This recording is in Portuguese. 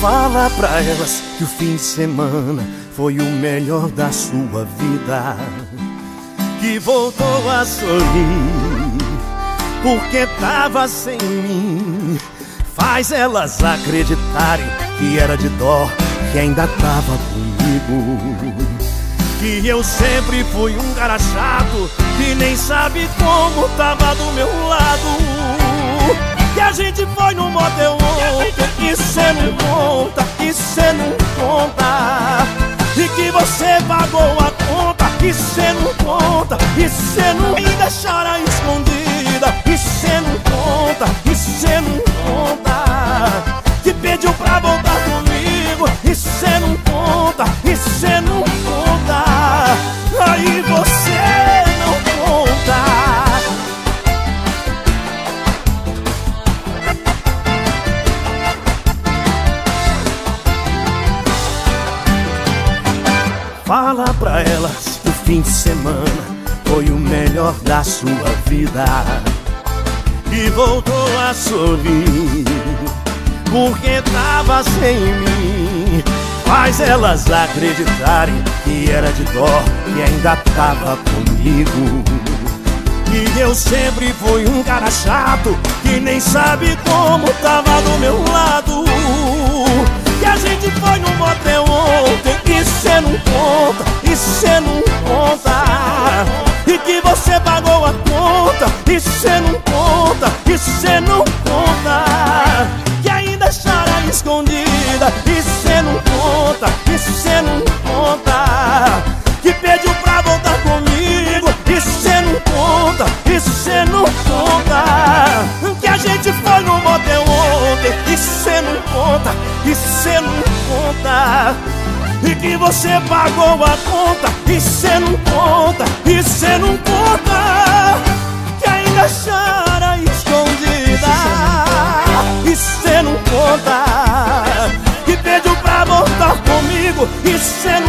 Fala pra elas que o fim de semana foi o melhor da sua vida. Que voltou a sorrir porque tava sem mim. Faz elas acreditarem que era de dó, que ainda tava comigo. Que eu sempre fui um cara chato que nem sabe como tava do meu lado. Que a gente foi no motel E você pagou a conta E cê não conta, e cê não me deixara Fala pra elas que o fim de semana foi o melhor da sua vida. E voltou a sorrir porque tava sem mim. Faz elas acreditarem que era de dó e ainda tava comigo. E eu sempre fui um cara chato que nem sabe como tava do meu lado. Que a gente foi no motel ontem cê não conta, e cê não conta, e cê não conta Que ainda chora escondida, e cê não conta, e cê não conta Que pediu pra voltar comigo, e cê não conta, e cê não conta Que a gente foi no motel ontem, e cê não conta, e cê não conta e que você pagou a conta E cê não conta, e cê não conta chora escondida. E cê não conta Que pediu pra voltar comigo. E cê não